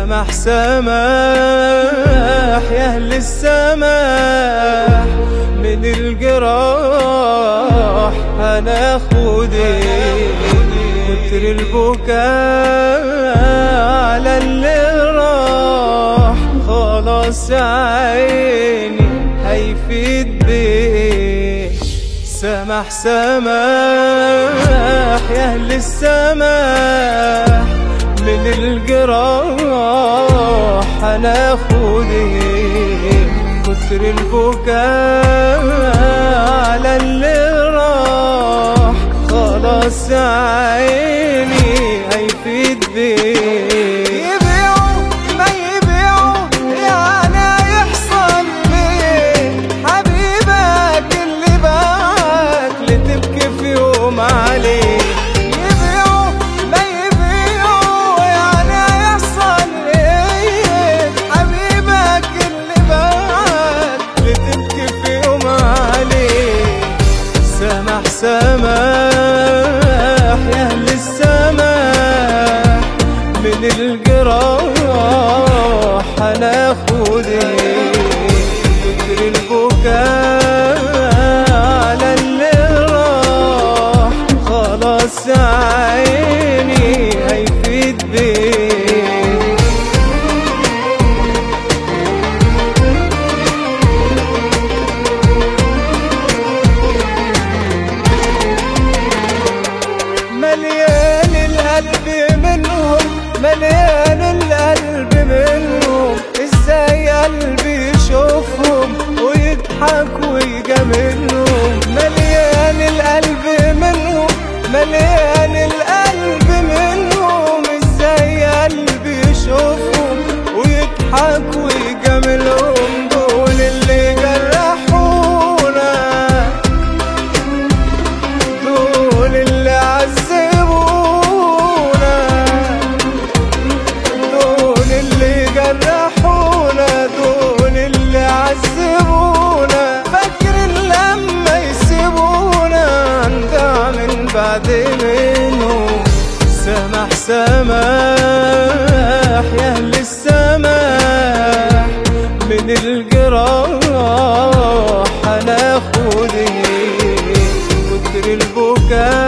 سماح يا أهل السماح من الجراح هناخد كتر البكاء على اللي راح. خلاص عيني هيفيد بيه سمح سماح يا أهل السماح من الجراح هناخد كتر البكاء على اللي راح. خلاص عيني سمح سماح يا أهل السماح من الجراح هناخد كتر beni. سمح سماح يا أهل السماح من الجراح هناخد كتر البكاء.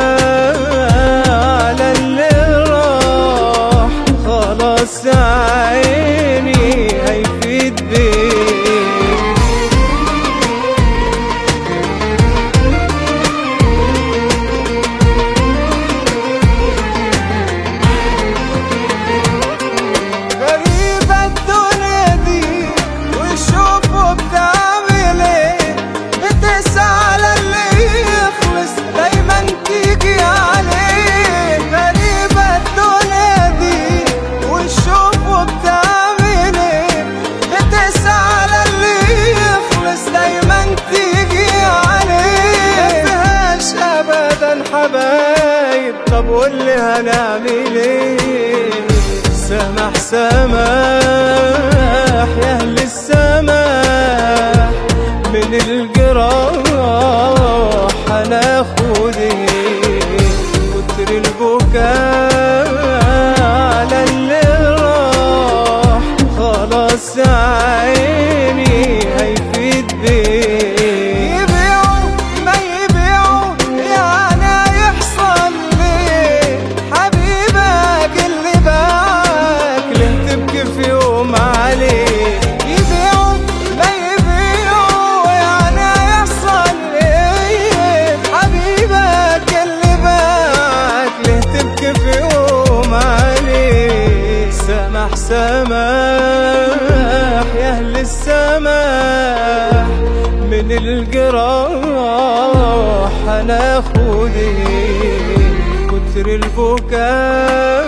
واللي هنعمل إيه؟ سمح سماح يا أهل السماح. من الجراح هناخد كتر البكاء. سمح سماح يا أهل السماح من الجراح هناخد كتر البكاء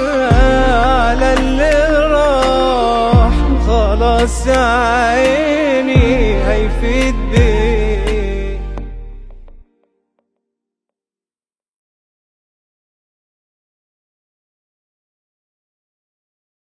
على اللي راح خلاص عيني هيفيد بيه